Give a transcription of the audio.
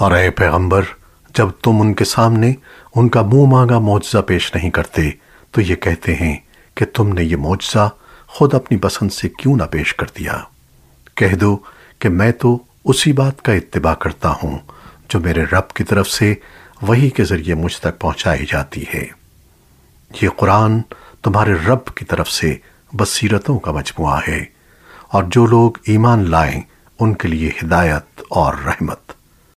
اور اے پیغمبر، جب تم ان کے سامنے ان کا منہ مانگا معجزہ پیش نہیں کرتے، تو یہ کہتے ہیں کہ تم نے یہ معجزہ خود اپنی پسند سے کیوں نہ پیش کر دیا؟ کہہ دو کہ میں تو اسی بات کا اتباع کرتا ہوں جو میرے رب کی طرف سے وہی کے ذریعے مجھ تک پہنچائی جاتی ہے۔ یہ قرآن تمہارے رب کی طرف سے بصیرتوں کا مجموعہ ہے اور جو لوگ ایمان لائیں، ان کے لیے ہدایت اور رحمت۔